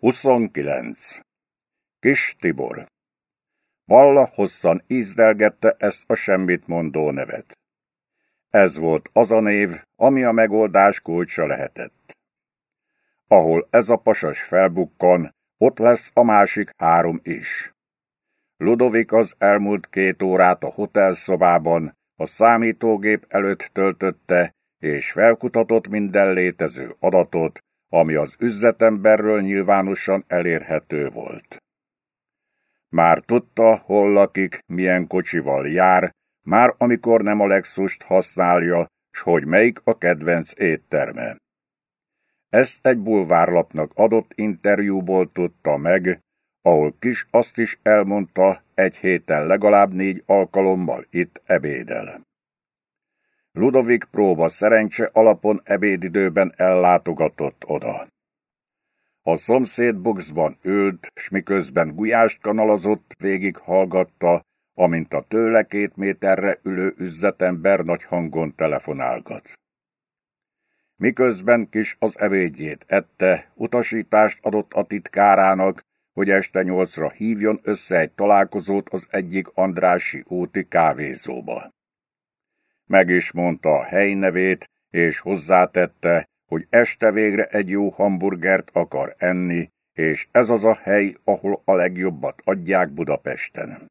29. Kis Tibor Balla hosszan ízdelgette ezt a semmit mondó nevet. Ez volt az a név, ami a megoldás kulcsa lehetett. Ahol ez a pasas felbukkan, ott lesz a másik három is. Ludovik az elmúlt két órát a hotelszobában, a számítógép előtt töltötte, és felkutatott minden létező adatot, ami az üzletemberről nyilvánosan elérhető volt. Már tudta, hol lakik, milyen kocsival jár, már amikor nem a Lexust használja, s hogy melyik a kedvenc étterme. Ezt egy bulvárlapnak adott interjúból tudta meg, ahol kis azt is elmondta, egy héten legalább négy alkalommal itt ebédel. Ludovik próba szerencse alapon ebédidőben ellátogatott oda. A szomszéd boxban ült, s miközben gulyást kanalazott, végig hallgatta, amint a tőle két méterre ülő üzletember nagy hangon telefonálgat. Miközben kis az ebédjét ette, utasítást adott a titkárának, hogy este nyolcra hívjon össze egy találkozót az egyik Andrási úti kávézóba. Meg is mondta a hely nevét, és hozzátette, hogy este végre egy jó hamburgert akar enni, és ez az a hely, ahol a legjobbat adják Budapesten.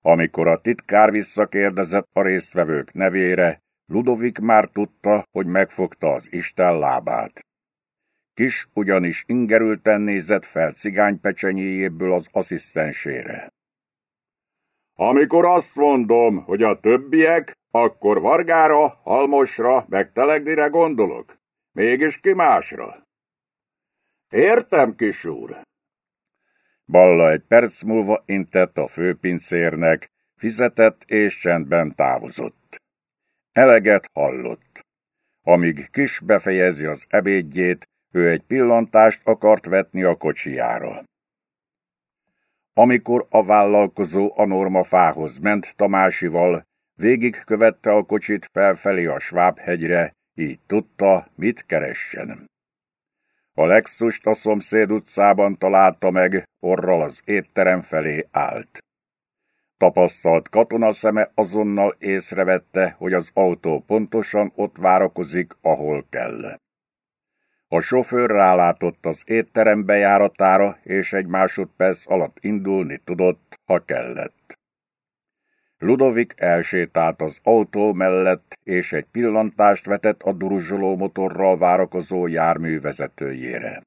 Amikor a titkár visszakérdezett a résztvevők nevére, Ludovik már tudta, hogy megfogta az Isten lábát. Kis ugyanis ingerülten nézett fel cigánypecsenyéjéből az asszisztensére. Amikor azt mondom, hogy a többiek, akkor Vargára, Halmosra, meg Telegdire gondolok. Mégis ki másra? Értem, kis úr. Balla egy perc múlva intett a főpincérnek, fizetett és csendben távozott. Eleget hallott. Amíg kis befejezi az ebédjét, ő egy pillantást akart vetni a kocsijára. Amikor a vállalkozó a normafához ment Tamásival, végigkövette a kocsit felfelé a Svábhegyre, így tudta, mit keressen. A Lexust a szomszéd utcában találta meg, orral az étterem felé állt. Tapasztalt katona szeme azonnal észrevette, hogy az autó pontosan ott várakozik, ahol kell. A sofőr rálátott az étterem bejáratára, és egy másodperc alatt indulni tudott, ha kellett. Ludovik elsétált az autó mellett, és egy pillantást vetett a duruzsoló motorral várakozó jármű vezetőjére.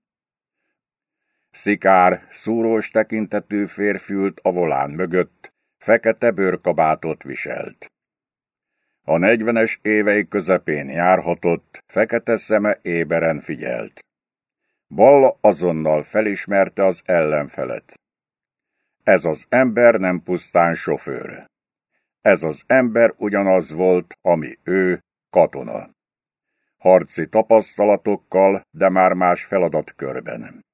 Szikár, szúrós tekintetű férfiült a volán mögött, fekete bőrkabátot viselt. A negyvenes évei közepén járhatott, fekete szeme éberen figyelt. Balla azonnal felismerte az ellenfelet. Ez az ember nem pusztán sofőr. Ez az ember ugyanaz volt, ami ő, katona. Harci tapasztalatokkal, de már más feladatkörben.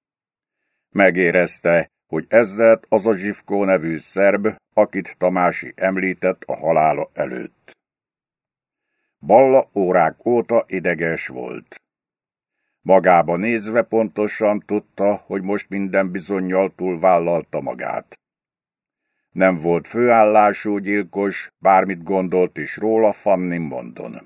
Megérezte, hogy ez lett az a Zsivkó nevű szerb, akit Tamási említett a halála előtt. Balla órák óta ideges volt. Magába nézve pontosan tudta, hogy most minden bizonyal túlvállalta magát. Nem volt főállású gyilkos, bármit gondolt is róla Fanny mondon.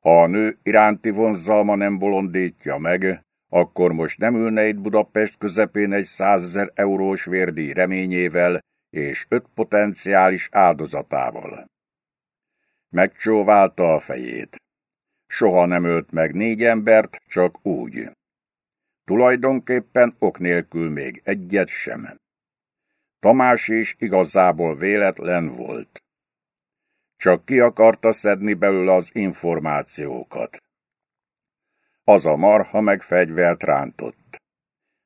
Ha a nő iránti vonzalma nem bolondítja meg, akkor most nem ülne itt Budapest közepén egy százezer eurós vérdíj reményével és öt potenciális áldozatával. Megcsóválta a fejét. Soha nem ölt meg négy embert, csak úgy. Tulajdonképpen ok nélkül még egyet sem. Tamás is igazából véletlen volt. Csak ki akarta szedni belőle az információkat. Az a marha meg fegyvert rántott.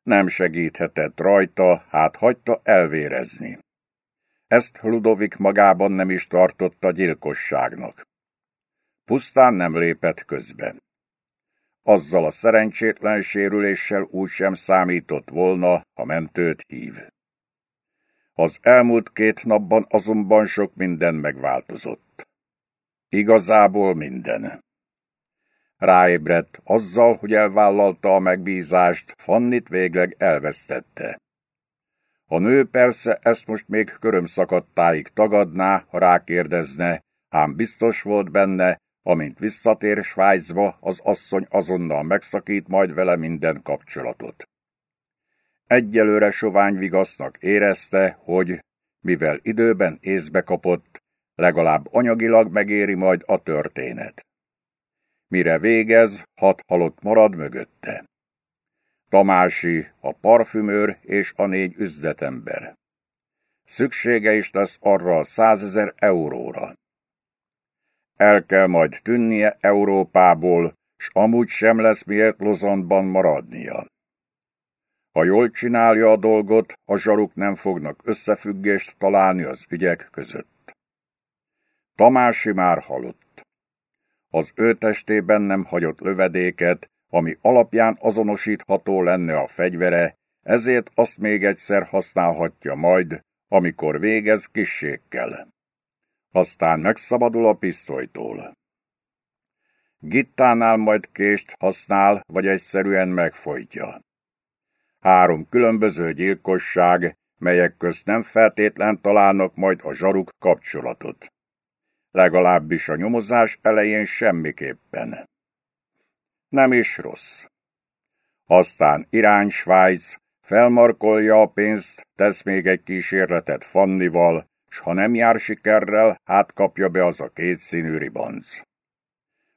Nem segíthetett rajta, hát hagyta elvérezni. Ezt Ludovik magában nem is tartotta gyilkosságnak. Pusztán nem lépett közbe. Azzal a szerencsétlen sérüléssel úgy sem számított volna, ha mentőt hív. Az elmúlt két napban azonban sok minden megváltozott. Igazából minden. Ráébredt azzal, hogy elvállalta a megbízást, Fannit végleg elvesztette. A nő persze ezt most még körömszakadtáig tagadná, ha rákérdezne, ám biztos volt benne, amint visszatér Svájcba, az asszony azonnal megszakít majd vele minden kapcsolatot. Egyelőre sovány vigasznak érezte, hogy, mivel időben észbe kapott, legalább anyagilag megéri majd a történet. Mire végez, hat halott marad mögötte. Tamási, a parfümőr és a négy üzletember. Szüksége is lesz arra a százezer euróra. El kell majd tűnnie Európából, s amúgy sem lesz miért Lozonban maradnia. Ha jól csinálja a dolgot, a zsaruk nem fognak összefüggést találni az ügyek között. Tamási már halott. Az ő testében nem hagyott lövedéket, ami alapján azonosítható lenne a fegyvere, ezért azt még egyszer használhatja majd, amikor végez kisségkel. Aztán megszabadul a pisztolytól. Gittánál majd kést használ, vagy egyszerűen megfojtja. Három különböző gyilkosság, melyek közt nem feltétlen találnak majd a zsaruk kapcsolatot. Legalábbis a nyomozás elején semmiképpen. Nem is rossz. Aztán irány Svájc, felmarkolja a pénzt, tesz még egy kísérletet Fannival, s ha nem jár sikerrel, hát kapja be az a két színű ribanc.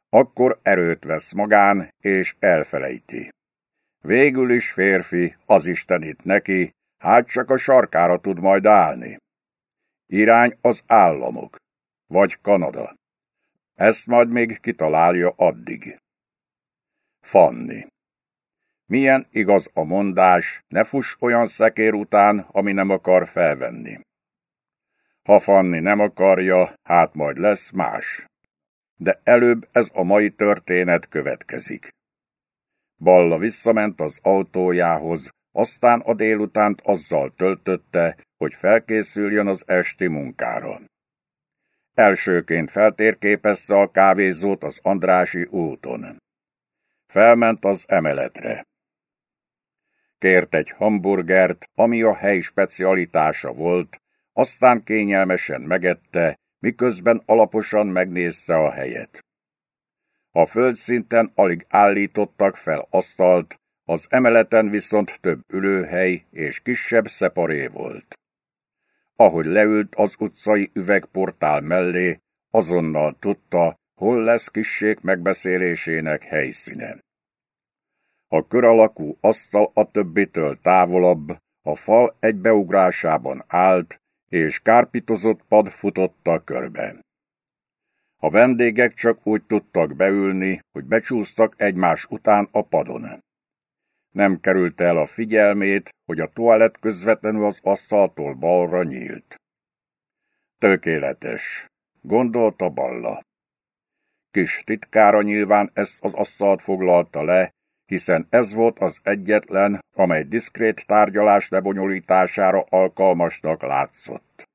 Akkor erőt vesz magán, és elfelejti. Végül is férfi, az Istenit neki, hát csak a sarkára tud majd állni. Irány az államok, vagy Kanada. Ezt majd még kitalálja addig. Fanni. Milyen igaz a mondás, ne fuss olyan szekér után, ami nem akar felvenni. Ha Fanni nem akarja, hát majd lesz más. De előbb ez a mai történet következik. Balla visszament az autójához, aztán a délutánt azzal töltötte, hogy felkészüljön az esti munkára. Elsőként feltérképezte a kávézót az Andrási úton. Felment az emeletre. Kért egy hamburgert, ami a hely specialitása volt, aztán kényelmesen megette, miközben alaposan megnézte a helyet. A földszinten alig állítottak fel asztalt, az emeleten viszont több ülőhely és kisebb szeparé volt. Ahogy leült az utcai üvegportál mellé, azonnal tudta, hol lesz kissék megbeszélésének helyszíne. A kör alakú asztal a többitől távolabb, a fal egy beugrásában állt, és kárpitozott pad futotta körbe. A vendégek csak úgy tudtak beülni, hogy becsúsztak egymás után a padon. Nem került el a figyelmét, hogy a toalett közvetlenül az asztaltól balra nyílt. Tökéletes, gondolta Balla. Kis titkára nyilván ezt az asztalt foglalta le, hiszen ez volt az egyetlen, amely diszkrét tárgyalás lebonyolítására alkalmasnak látszott.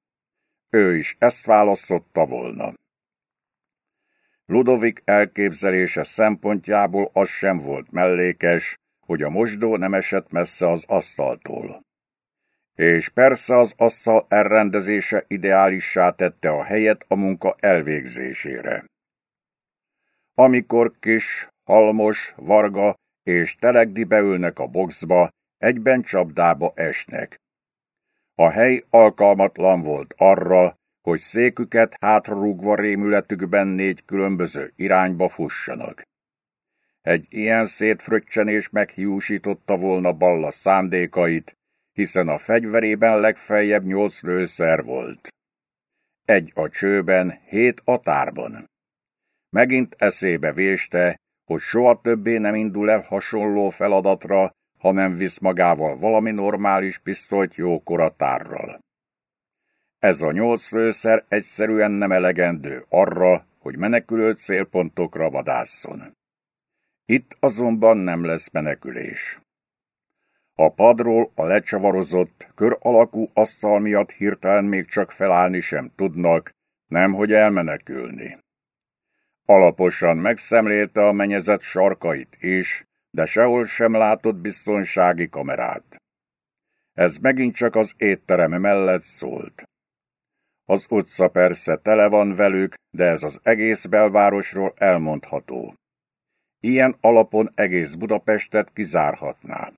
Ő is ezt választotta volna. Ludovik elképzelése szempontjából az sem volt mellékes, hogy a mosdó nem esett messze az asztaltól. És persze az asztal elrendezése ideálissá tette a helyet a munka elvégzésére. Amikor kis, halmos, varga és telegdi beülnek a boxba, egyben csapdába esnek. A hely alkalmatlan volt arra, hogy széküket hátrarúgva rémületükben négy különböző irányba fussanak. Egy ilyen szétfröccsenés meghiúsította volna Balla szándékait, hiszen a fegyverében legfeljebb nyolc lőszer volt. Egy a csőben, hét a tárban. Megint eszébe véste, hogy soha többé nem indul el hasonló feladatra, hanem visz magával valami normális pisztolyt jókora tárral. Ez a nyolc lőszer egyszerűen nem elegendő arra, hogy menekülő célpontokra vadásszon. Itt azonban nem lesz menekülés. A padról a lecsavarozott, kör alakú asztal miatt hirtelen még csak felállni sem tudnak, nemhogy elmenekülni. Alaposan megszemlélte a menyezet sarkait is, de sehol sem látott biztonsági kamerát. Ez megint csak az étterem mellett szólt. Az utca persze tele van velük, de ez az egész belvárosról elmondható. Ilyen alapon egész Budapestet kizárhatná.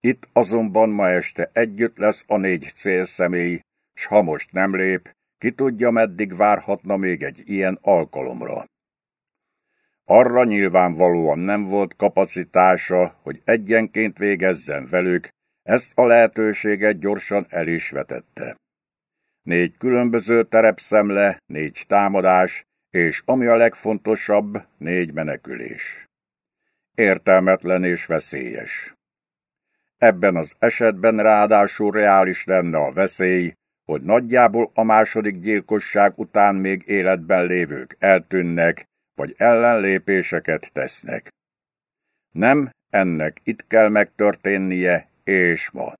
Itt azonban ma este együtt lesz a négy célszemély, s ha most nem lép, ki tudja meddig várhatna még egy ilyen alkalomra. Arra nyilvánvalóan nem volt kapacitása, hogy egyenként végezzen velük, ezt a lehetőséget gyorsan el is vetette. Négy különböző terepszemle, négy támadás, és ami a legfontosabb, négy menekülés. Értelmetlen és veszélyes. Ebben az esetben ráadásul reális lenne a veszély, hogy nagyjából a második gyilkosság után még életben lévők eltűnnek, vagy ellenlépéseket tesznek. Nem, ennek itt kell megtörténnie, és ma.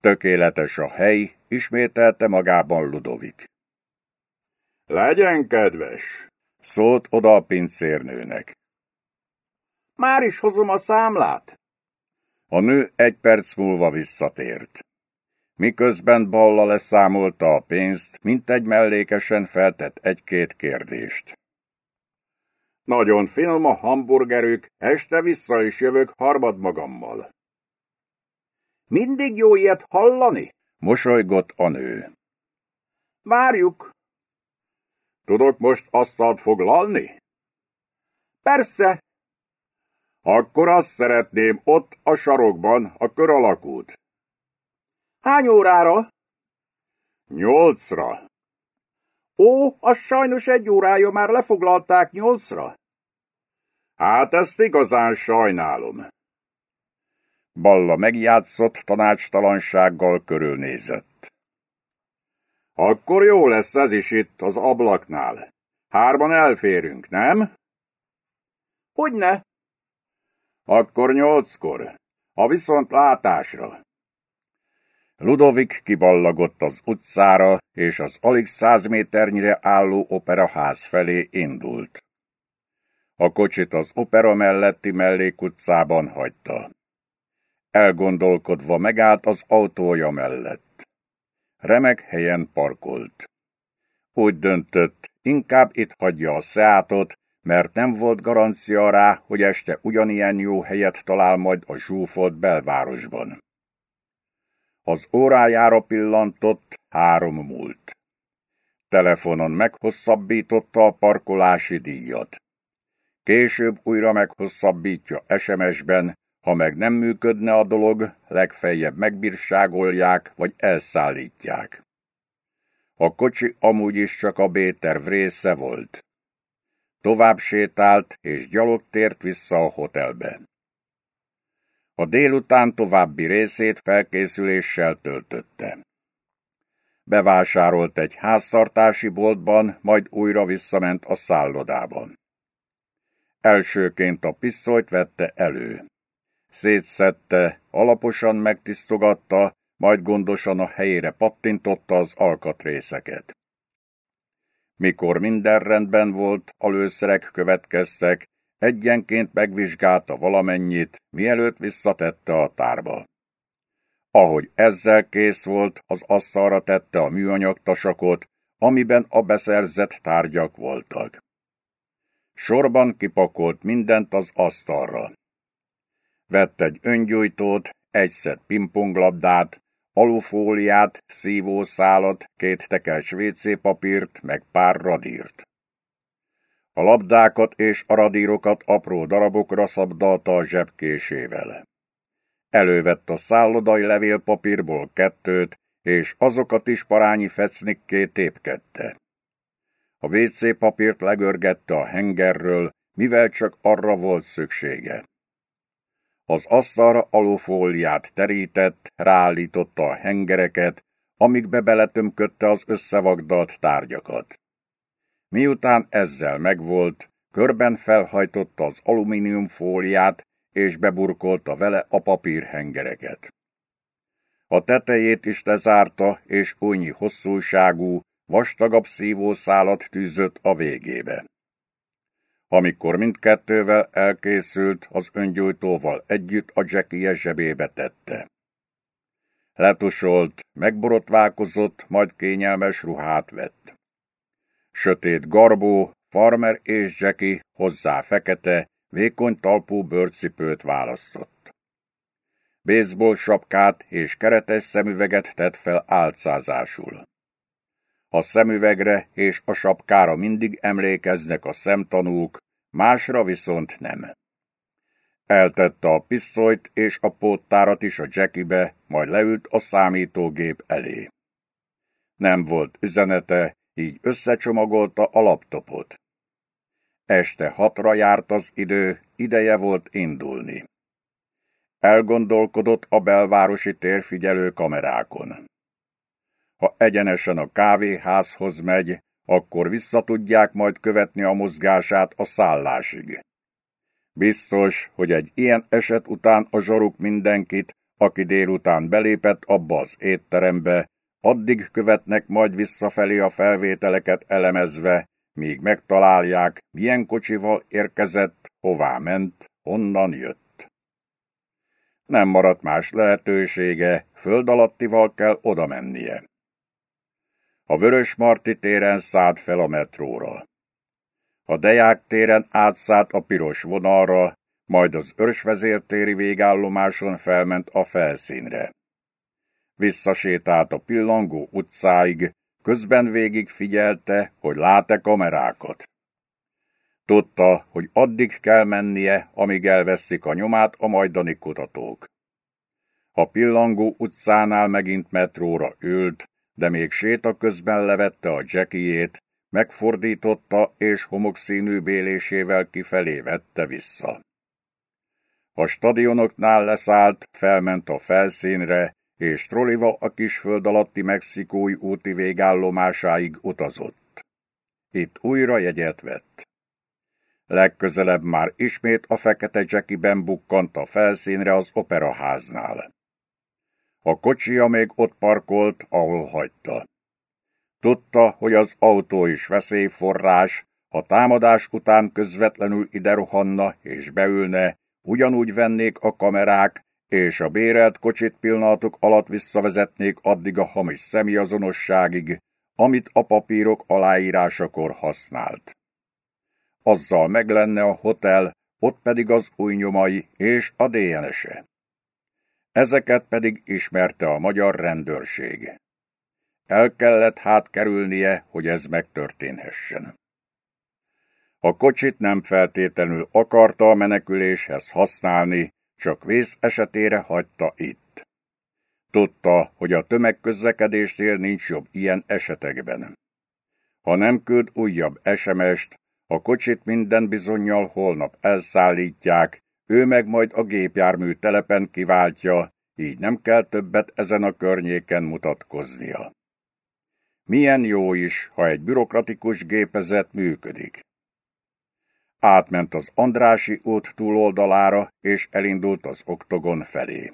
Tökéletes a hely, ismételte magában Ludovik. Legyen kedves, szólt oda a pincérnőnek. Már is hozom a számlát. A nő egy perc múlva visszatért. Miközben Balla leszámolta a pénzt, mint egy mellékesen feltett egy-két kérdést. Nagyon finom a hamburgerük, este vissza is jövök harmad magammal. Mindig jó ilyet hallani? Mosolygott a nő. Várjuk. Tudok most asztalt foglalni? Persze. Akkor azt szeretném ott a sarokban, a kör alakút. Hány órára? Nyolcra. Ó, az sajnos egy órája már lefoglalták nyolcra. Hát ezt igazán sajnálom. Balla megjátszott tanácstalansággal körülnézett. Akkor jó lesz ez is itt az ablaknál. Hárman elférünk, nem? Hogyne? Akkor nyolckor. A viszont látásra. Ludovik kiballagott az utcára, és az alig száz méternyire álló operaház felé indult. A kocsit az opera melletti mellékutcában hagyta. Elgondolkodva megállt az autója mellett. Remek helyen parkolt. Úgy döntött, inkább itt hagyja a Seatot, mert nem volt garancia rá, hogy este ugyanilyen jó helyet talál majd a zsúfolt belvárosban. Az órájára pillantott, három múlt. Telefonon meghosszabbította a parkolási díjat. Később újra meghosszabbítja SMS-ben, ha meg nem működne a dolog, legfeljebb megbírságolják vagy elszállítják. A kocsi amúgy is csak a B-terv része volt. Tovább sétált, és gyalog tért vissza a hotelbe. A délután további részét felkészüléssel töltötte. Bevásárolt egy házszartási boltban, majd újra visszament a szállodában. Elsőként a pisztolyt vette elő. Szétszette, alaposan megtisztogatta, majd gondosan a helyére pattintotta az alkatrészeket. Mikor minden rendben volt, a következtek, egyenként megvizsgálta valamennyit, mielőtt visszatette a tárba. Ahogy ezzel kész volt, az asztalra tette a műanyag tasakot, amiben a beszerzett tárgyak voltak. Sorban kipakolt mindent az asztalra. Vett egy öngyújtót, egy szett pingponglabdát, alufóliát, szívószálat, két tekels WC meg pár radírt. A labdákat és a radírokat apró darabokra szabdalta a zsebkésével. Elővett a szállodai levélpapírból kettőt, és azokat is parányi fecnikké tépkedte. A WC papírt legörgette a hengerről, mivel csak arra volt szüksége. Az asztalra alufóliát terített, ráállította a hengereket, amikbe beletömködte az összevagdalt tárgyakat. Miután ezzel megvolt, körben felhajtotta az alumíniumfóliát, és beburkolta vele a papírhengereket. A tetejét is lezárta, és újnyi hosszúságú, vastagabb szívószálat tűzött a végébe. Amikor mindkettővel elkészült, az öngyújtóval együtt a Jackie zsebébe tette. Letusolt, megborotválkozott, majd kényelmes ruhát vett. Sötét garbó, farmer és Jackie hozzá fekete, vékony talpú bőrcipőt választott. Baseball sapkát és keretes szemüveget tett fel álcázásul. A szemüvegre és a sapkára mindig emlékeznek a szemtanúk, másra viszont nem. Eltette a pisztolyt és a póttárat is a jackibe, majd leült a számítógép elé. Nem volt üzenete, így összecsomagolta a laptopot. Este hatra járt az idő, ideje volt indulni. Elgondolkodott a belvárosi térfigyelő kamerákon. Ha egyenesen a kávéházhoz megy, akkor visszatudják majd követni a mozgását a szállásig. Biztos, hogy egy ilyen eset után a zsaruk mindenkit, aki délután belépett abba az étterembe, addig követnek majd visszafelé a felvételeket elemezve, míg megtalálják, milyen kocsival érkezett, hová ment, honnan jött. Nem maradt más lehetősége, föld alattival kell oda mennie. A Vörös Marti téren szállt fel a metróra. A Deák téren átszállt a piros vonalra, majd az Örsvezértéri végállomáson felment a felszínre. Visszasétált a pillangó utcáig, közben végig figyelte, hogy lát-e kamerákat. Tudta, hogy addig kell mennie, amíg elveszik a nyomát a majdani kutatók. A pillangó utcánál megint metróra ült, de még séta közben levette a jackiét, megfordította és homokszínű bélésével kifelé vette vissza. A stadionoknál leszállt, felment a felszínre, és troliva a kisföld alatti mexikói úti végállomásáig utazott. Itt újra jegyet vett. Legközelebb már ismét a fekete Jackiben bukkant a felszínre az operaháznál. A kocsia még ott parkolt, ahol hagyta. Tudta, hogy az autó is veszélyforrás, ha támadás után közvetlenül ide rohanna és beülne, ugyanúgy vennék a kamerák, és a bérelt kocsit pillanatok alatt visszavezetnék addig a hamis személyazonosságig, amit a papírok aláírásakor használt. Azzal meg lenne a hotel, ott pedig az új nyomai és a DNS-e. Ezeket pedig ismerte a magyar rendőrség. El kellett hát kerülnie, hogy ez megtörténhessen. A kocsit nem feltétlenül akarta a meneküléshez használni, csak vész esetére hagyta itt. Tudta, hogy a tömegközlekedésnél nincs jobb ilyen esetekben. Ha nem küld újabb SMS-t, a kocsit minden bizonyal holnap elszállítják, ő meg majd a gépjármű telepen kiváltja, így nem kell többet ezen a környéken mutatkoznia. Milyen jó is, ha egy bürokratikus gépezet működik. Átment az Andrási út túloldalára, és elindult az oktogon felé.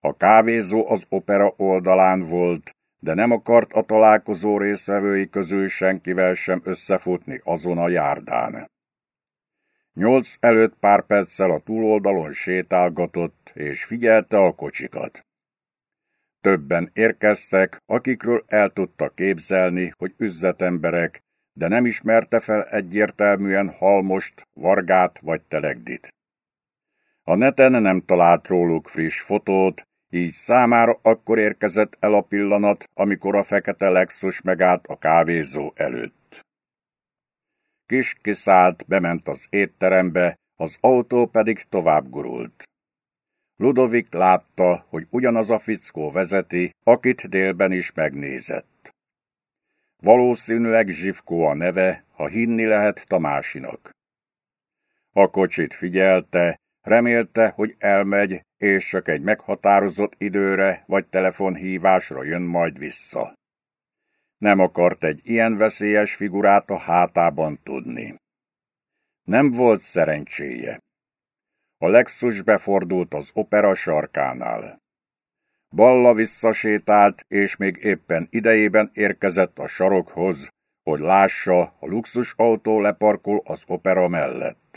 A kávézó az opera oldalán volt, de nem akart a találkozó részvevői közül senkivel sem összefutni azon a járdán. Nyolc előtt pár perccel a túloldalon sétálgatott, és figyelte a kocsikat. Többen érkeztek, akikről el tudta képzelni, hogy üzletemberek, de nem ismerte fel egyértelműen Halmost, Vargát vagy Telegdit. A neten nem talált róluk friss fotót, így számára akkor érkezett el a pillanat, amikor a fekete Lexus megállt a kávézó előtt. Kis kiszállt, bement az étterembe, az autó pedig tovább gurult. Ludovik látta, hogy ugyanaz a fickó vezeti, akit délben is megnézett. Valószínűleg Zsivkó a neve, ha hinni lehet Tamásinak. A kocsit figyelte, remélte, hogy elmegy, és csak egy meghatározott időre vagy telefonhívásra jön majd vissza. Nem akart egy ilyen veszélyes figurát a hátában tudni. Nem volt szerencséje. A Lexus befordult az opera sarkánál. Balla visszasétált, és még éppen idejében érkezett a sarokhoz, hogy lássa, a luxusautó leparkol az opera mellett.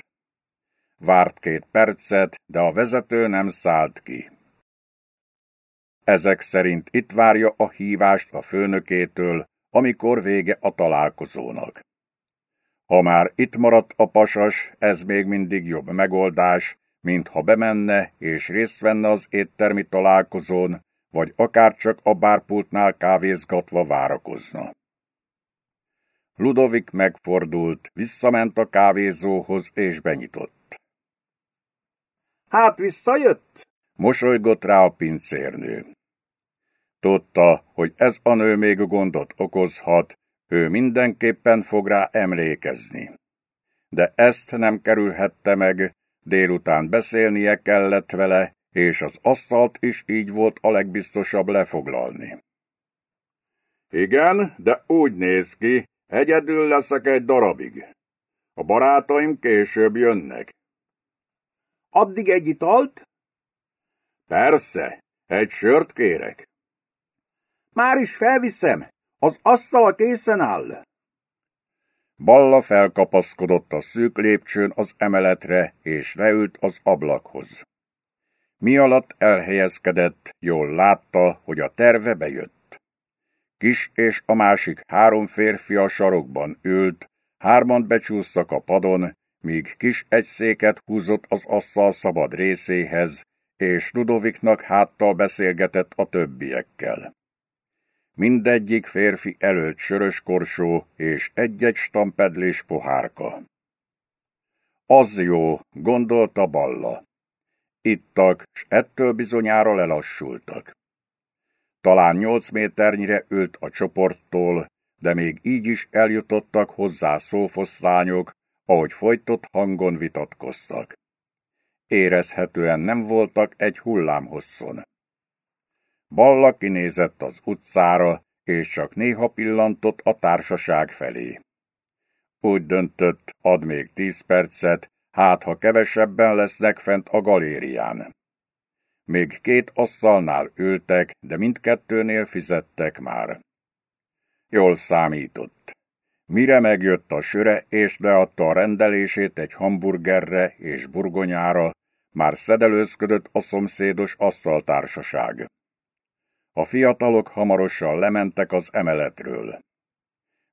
Várt két percet, de a vezető nem szállt ki. Ezek szerint itt várja a hívást a főnökétől, amikor vége a találkozónak. Ha már itt maradt a pasas, ez még mindig jobb megoldás, mint ha bemenne és részt venne az éttermi találkozón, vagy akár csak a bárpultnál kávézgatva várakozna. Ludovik megfordult, visszament a kávézóhoz és benyitott. Hát visszajött? Mosolygott rá a pincérnő. Tudta, hogy ez a nő még gondot okozhat, ő mindenképpen fog rá emlékezni. De ezt nem kerülhette meg, délután beszélnie kellett vele, és az asztalt is így volt a legbiztosabb lefoglalni. Igen, de úgy néz ki, egyedül leszek egy darabig. A barátaim később jönnek. Addig egy italt? Persze, egy sört kérek. Már is felviszem, az asztal készen áll. Balla felkapaszkodott a szűk lépcsőn az emeletre, és leült az ablakhoz. Mi alatt elhelyezkedett, jól látta, hogy a terve bejött. Kis és a másik három férfi a sarokban ült, hárman becsúsztak a padon, míg kis egy széket húzott az asztal szabad részéhez, és Ludoviknak háttal beszélgetett a többiekkel. Mindegyik férfi előtt sörös korsó és egy-egy stampedlés pohárka. Az jó, gondolta Balla. Ittak, s ettől bizonyára lelassultak. Talán nyolc méternyire ült a csoporttól, de még így is eljutottak hozzá szófoszlányok, ahogy folytott hangon vitatkoztak. Érezhetően nem voltak egy hullámhosszon. Balla kinézett az utcára, és csak néha pillantott a társaság felé. Úgy döntött, ad még tíz percet, hát ha kevesebben lesznek fent a galérián. Még két asztalnál ültek, de mindkettőnél fizettek már. Jól számított. Mire megjött a söre, és leadta a rendelését egy hamburgerre és burgonyára, már szedelőzködött a szomszédos asztaltársaság. A fiatalok hamarosan lementek az emeletről.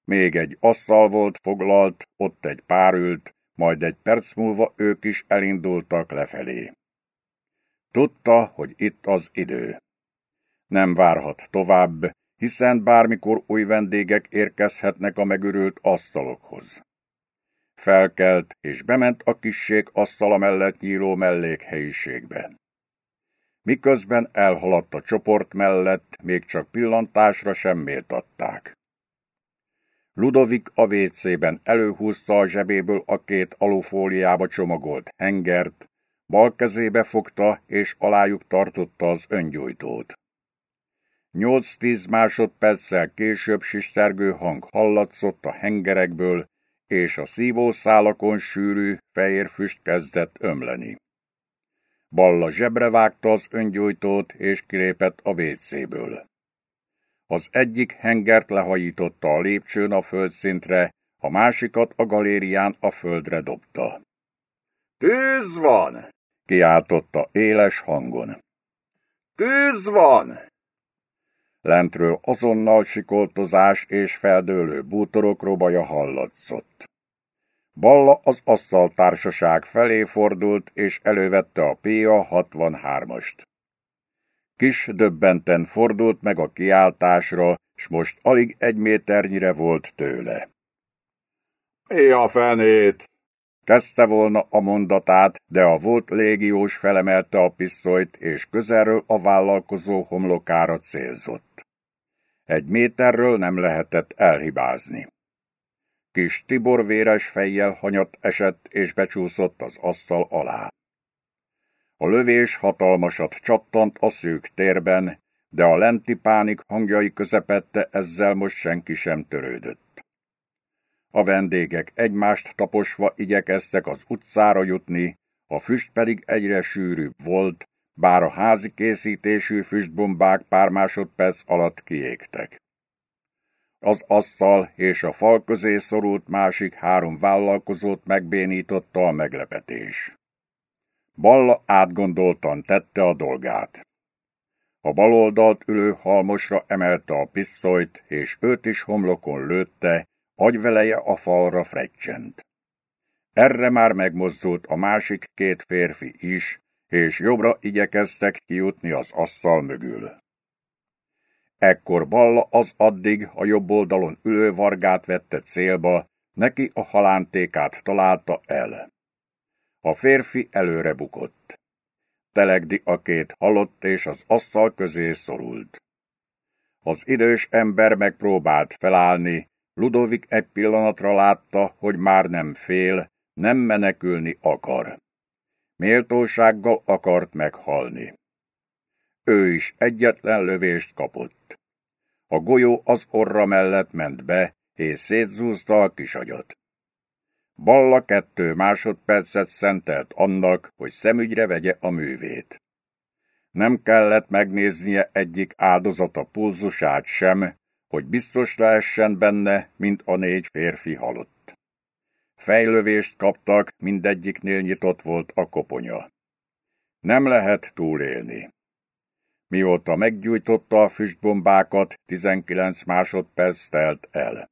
Még egy asztal volt foglalt, ott egy pár ült, majd egy perc múlva ők is elindultak lefelé. Tudta, hogy itt az idő. Nem várhat tovább, hiszen bármikor új vendégek érkezhetnek a megürült asztalokhoz. Felkelt, és bement a kisség asztala mellett nyíló mellékhelyiségbe. Miközben elhaladt a csoport mellett, még csak pillantásra sem méltatták. Ludovik a vécében előhúzta a zsebéből a két alufóliába csomagolt hengert, bal kezébe fogta és alájuk tartotta az öngyújtót. Nyolc-tíz másodperccel később sistergő hang hallatszott a hengerekből, és a szívószálakon sűrű, fehér füst kezdett ömleni. Balla zsebre vágta az öngyújtót, és kilépett a vécéből. Az egyik hengert lehajította a lépcsőn a földszintre, a másikat a galérián a földre dobta. Tűz van! kiáltotta éles hangon. Tűz van! Lentről azonnal sikoltozás és feldőlő bútorok robaja hallatszott. Balla az asztaltársaság felé fordult, és elővette a PA 63-ast. Kis döbbenten fordult meg a kiáltásra, s most alig egy méternyire volt tőle. Mi a fenét? Kezdte volna a mondatát, de a volt légiós felemelte a pisztolyt, és közelről a vállalkozó homlokára célzott. Egy méterről nem lehetett elhibázni. Kis Tibor véres fejjel hanyat esett és becsúszott az asztal alá. A lövés hatalmasat csattant a szűk térben, de a lenti pánik hangjai közepette ezzel most senki sem törődött. A vendégek egymást taposva igyekeztek az utcára jutni, a füst pedig egyre sűrűbb volt, bár a házi készítésű füstbombák pár másodperc alatt kiégtek. Az asztal és a fal közé szorult másik három vállalkozót megbénította a meglepetés. Balla átgondoltan tette a dolgát. A baloldalt ülő halmosra emelte a pisztolyt, és őt is homlokon lőtte, agyveleje a falra freccsent. Erre már megmozdult a másik két férfi is, és jobbra igyekeztek kijutni az asztal mögül. Ekkor Balla az addig a jobb oldalon ülő vargát vette célba, neki a halántékát találta el. A férfi előre bukott. Telegdi a két halott és az asztal közé szorult. Az idős ember megpróbált felállni, Ludovik egy pillanatra látta, hogy már nem fél, nem menekülni akar. Méltósággal akart meghalni. Ő is egyetlen lövést kapott. A golyó az orra mellett ment be, és szétzúzta a kisagyat. Balla kettő másodpercet szentelt annak, hogy szemügyre vegye a művét. Nem kellett megnéznie egyik áldozata pulzusát sem, hogy biztos lehessen benne, mint a négy férfi halott. Fejlövést kaptak, mindegyiknél nyitott volt a koponya. Nem lehet túlélni. Mióta meggyújtotta a füstbombákat, 19 másodperc telt el.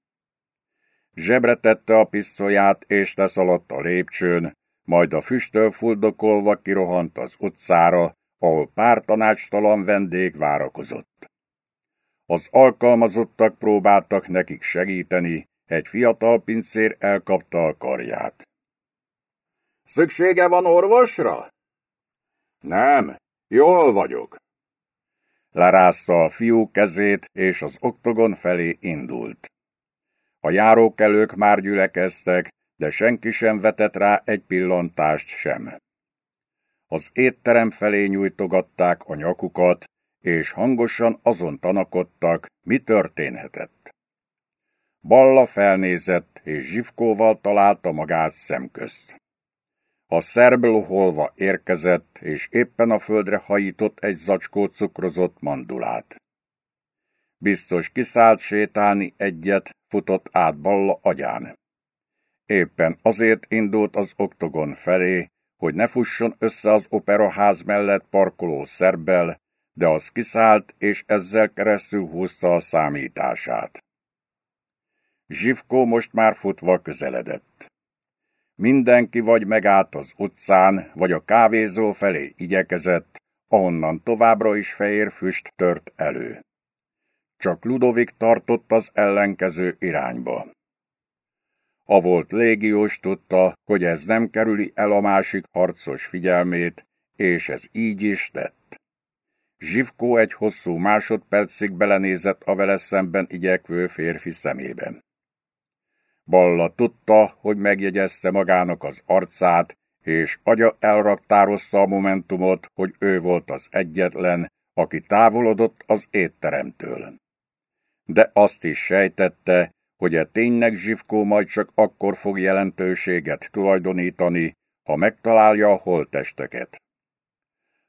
Zsebre tette a pisztolyát, és leszaladt a lépcsőn, majd a füsttől fuldokolva kirohant az utcára, ahol pár tanácstalan vendég várakozott. Az alkalmazottak próbáltak nekik segíteni, egy fiatal pincér elkapta a karját. Szüksége van orvosra? Nem, jól vagyok. Lerázta a fiú kezét, és az oktogon felé indult. A járókelők már gyülekeztek, de senki sem vetett rá egy pillantást sem. Az étterem felé nyújtogatták a nyakukat, és hangosan azon tanakodtak, mi történhetett. Balla felnézett, és zsivkóval találta magát szemközt. A szerb loholva érkezett, és éppen a földre hajított egy zacskó cukrozott mandulát. Biztos kiszállt sétálni egyet, futott át Balla agyán. Éppen azért indult az oktogon felé, hogy ne fusson össze az operaház mellett parkoló szerbbel, de az kiszállt, és ezzel keresztül húzta a számítását. Zsivkó most már futva közeledett. Mindenki vagy megállt az utcán, vagy a kávézó felé igyekezett, ahonnan továbbra is fehér füst tört elő. Csak Ludovik tartott az ellenkező irányba. A volt légiós tudta, hogy ez nem kerüli el a másik harcos figyelmét, és ez így is lett. Zsivkó egy hosszú másodpercig belenézett a vele szemben igyekvő férfi szemében. Balla tudta, hogy megjegyezte magának az arcát, és agya elraktározta a momentumot, hogy ő volt az egyetlen, aki távolodott az étteremtől. De azt is sejtette, hogy e ténynek Zsivkó majd csak akkor fog jelentőséget tulajdonítani, ha megtalálja a holtesteket.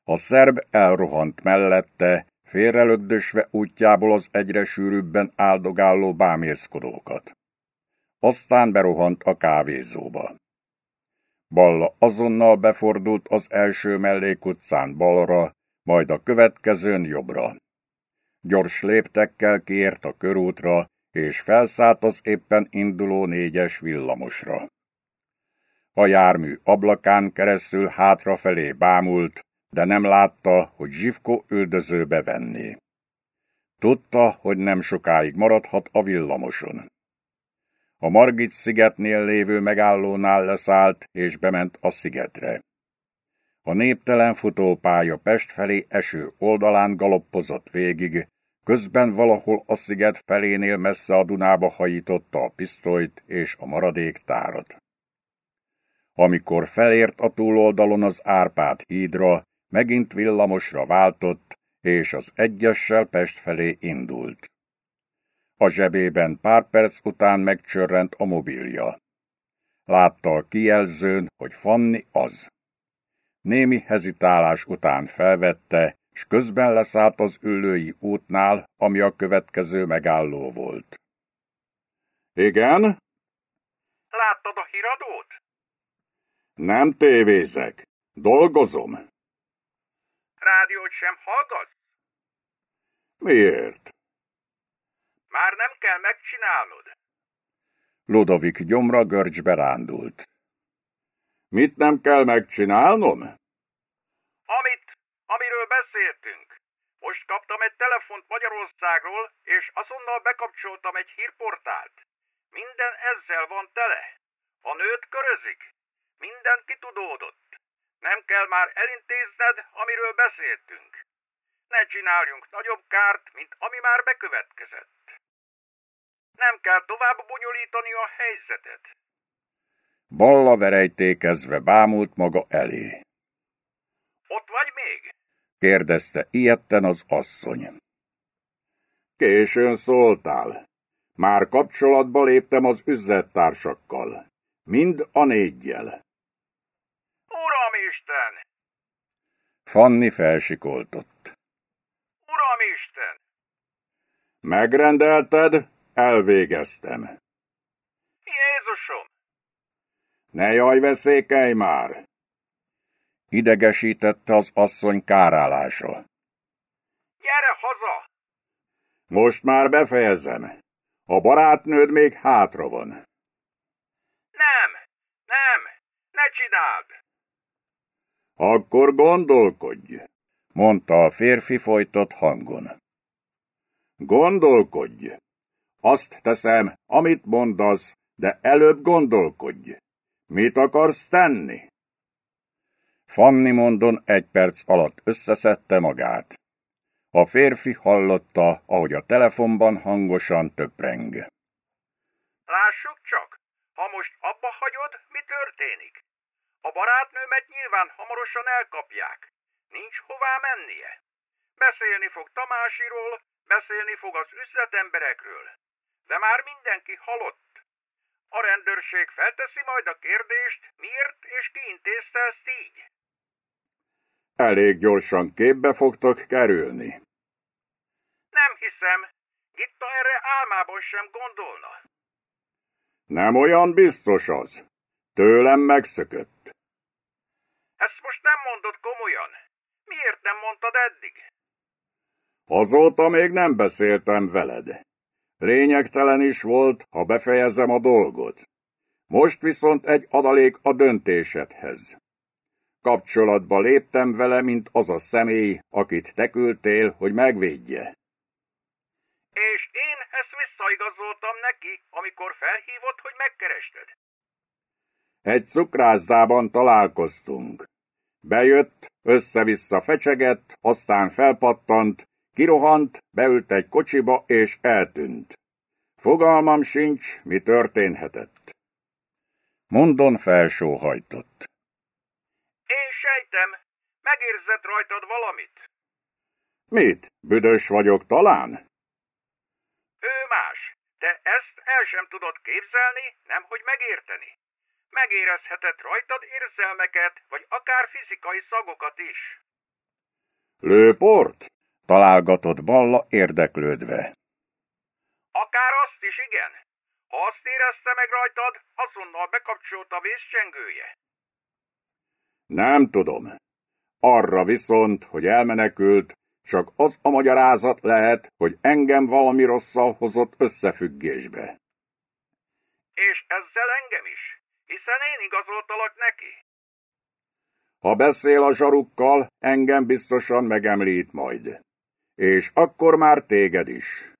A szerb elrohant mellette, félrelögdösve útjából az egyre sűrűbben áldogáló bámészkodókat. Aztán berohant a kávézóba. Balla azonnal befordult az első mellékutcán balra, majd a következőn jobbra. Gyors léptekkel kiért a körútra, és felszállt az éppen induló négyes villamosra. A jármű ablakán keresztül hátrafelé bámult, de nem látta, hogy Zsivko üldözőbe venné. Tudta, hogy nem sokáig maradhat a villamoson. A Margit szigetnél lévő megállónál leszállt, és bement a szigetre. A néptelen futópálya Pest felé eső oldalán galoppozott végig, közben valahol a sziget felénél messze a Dunába hajította a pisztolyt és a maradék tárat. Amikor felért a túloldalon az Árpád hídra, megint villamosra váltott, és az egyessel Pest felé indult. A zsebében pár perc után megcsörrent a mobilja. Látta a kijelzőn, hogy Fanni az. némi hezitálás után felvette, s közben leszállt az ülői útnál, ami a következő megálló volt. Igen? Láttad a híradót? Nem tévézek. Dolgozom. Rádiót sem hallgatsz? Miért? Nem kell megcsinálnod. Ludovik gyomra görcsbe rándult. Mit nem kell megcsinálnom? Amit, amiről beszéltünk. Most kaptam egy telefont Magyarországról, és azonnal bekapcsoltam egy hírportált. Minden ezzel van tele. A nőt körözik. Minden kitudódott. Nem kell már elintézned, amiről beszéltünk. Ne csináljunk nagyobb kárt, mint ami már bekövetkezett. Nem kell tovább bonyolítani a helyzetet. Balla verejtékezve bámult maga elé. Ott vagy még? kérdezte ilyetten az asszony. Későn szóltál. Már kapcsolatba léptem az üzlettársakkal. Mind a négyjel. Uramisten! Fanni felsikoltott. Uramisten! Megrendelted? Elvégeztem. Jézusom! Ne jaj, veszékelj már! Idegesítette az asszony kárálása. Gyere haza! Most már befejezem. A barátnőd még hátra van. Nem! Nem! Ne csináld! Akkor gondolkodj, mondta a férfi folytott hangon. Gondolkodj. Azt teszem, amit mondasz, de előbb gondolkodj. Mit akarsz tenni? Fanni mondon egy perc alatt összeszedte magát. A férfi hallotta, ahogy a telefonban hangosan töpreng. Lássuk csak, ha most abba hagyod, mi történik? A barátnőmet nyilván hamarosan elkapják. Nincs hová mennie. Beszélni fog Tamásiról, beszélni fog az üzletemberekről. De már mindenki halott. A rendőrség felteszi majd a kérdést, miért és ki intézte ezt így. Elég gyorsan képbe fogtok kerülni. Nem hiszem. Gitta erre álmában sem gondolna. Nem olyan biztos az. Tőlem megszökött. Ezt most nem mondod komolyan. Miért nem mondtad eddig? Azóta még nem beszéltem veled. Lényegtelen is volt, ha befejezem a dolgot. Most viszont egy adalék a döntésedhez. Kapcsolatba léptem vele, mint az a személy, akit te küldtél, hogy megvédje. És én ezt visszaigazoltam neki, amikor felhívott, hogy megkerested. Egy cukrászdában találkoztunk. Bejött, össze-vissza fecsegett, aztán felpattant, kirohant, beült egy kocsiba és eltűnt. Fogalmam sincs, mi történhetett. Mondon felsóhajtott. Én sejtem, megérzett rajtad valamit. Mit, büdös vagyok talán? Ő más, de ezt el sem tudod képzelni, nemhogy megérteni. Megérezhetett rajtad érzelmeket, vagy akár fizikai szagokat is. Lőport? Találgatott Balla érdeklődve. Akár azt is, igen. Ha azt érezte meg rajtad, azonnal bekapcsolt a vészcsengője. Nem tudom. Arra viszont, hogy elmenekült, csak az a magyarázat lehet, hogy engem valami rosszal hozott összefüggésbe. És ezzel engem is, hiszen én igazoltalak neki. Ha beszél a zsarukkal, engem biztosan megemlít majd. És akkor már téged is.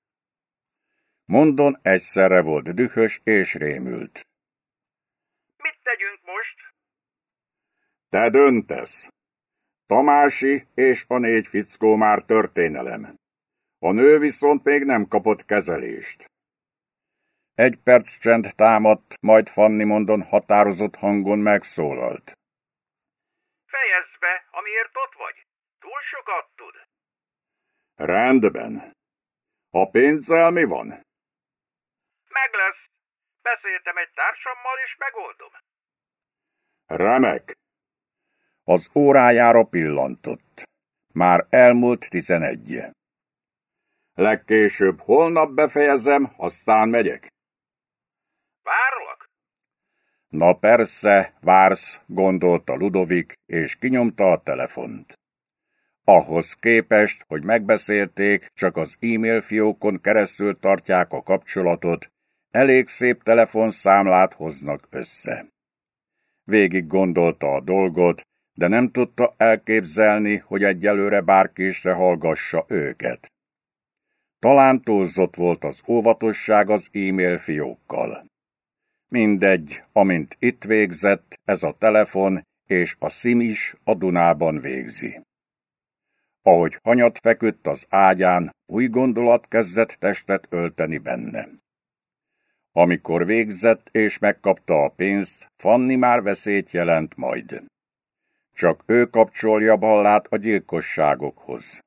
Mondon egyszerre volt dühös és rémült. Mit tegyünk most? Te döntesz. Tamási és a négy fickó már történelem. A nő viszont még nem kapott kezelést. Egy perc csend támadt, majd Fanni mondon határozott hangon megszólalt. Fejezd be, amiért ott vagy. Túl sokat tud. Rendben. A pénzzel mi van? Meg lesz. Beszéltem egy társammal, és megoldom. Remek. Az órájára pillantott. Már elmúlt tizenegy. Legkésőbb holnap befejezem, aztán megyek. Várlak? Na persze, vársz, gondolta Ludovik, és kinyomta a telefont. Ahhoz képest, hogy megbeszélték, csak az e-mail fiókon keresztül tartják a kapcsolatot, elég szép telefonszámlát hoznak össze. Végig gondolta a dolgot, de nem tudta elképzelni, hogy egyelőre bárkisre hallgassa őket. Talán túlzott volt az óvatosság az e-mail fiókkal. Mindegy, amint itt végzett, ez a telefon és a szim is a Dunában végzi. Ahogy hanyat feküdt az ágyán, új gondolat kezdett testet ölteni benne. Amikor végzett és megkapta a pénzt, Fanni már veszélyt jelent majd. Csak ő kapcsolja ballát a gyilkosságokhoz.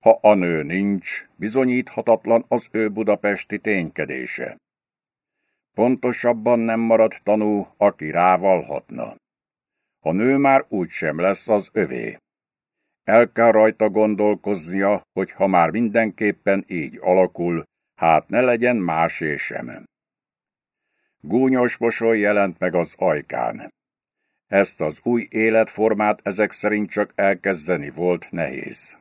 Ha a nő nincs, bizonyíthatatlan az ő budapesti ténykedése. Pontosabban nem marad tanú, aki rávalhatna. A nő már úgysem lesz az övé. El kell rajta gondolkoznia, hogy ha már mindenképpen így alakul, hát ne legyen másé sem. Gúnyos mosoly jelent meg az ajkán. Ezt az új életformát ezek szerint csak elkezdeni volt nehéz.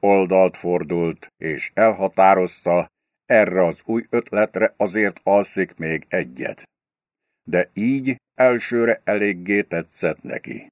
Oldalt fordult, és elhatározta, erre az új ötletre azért alszik még egyet. De így elsőre eléggé tetszett neki.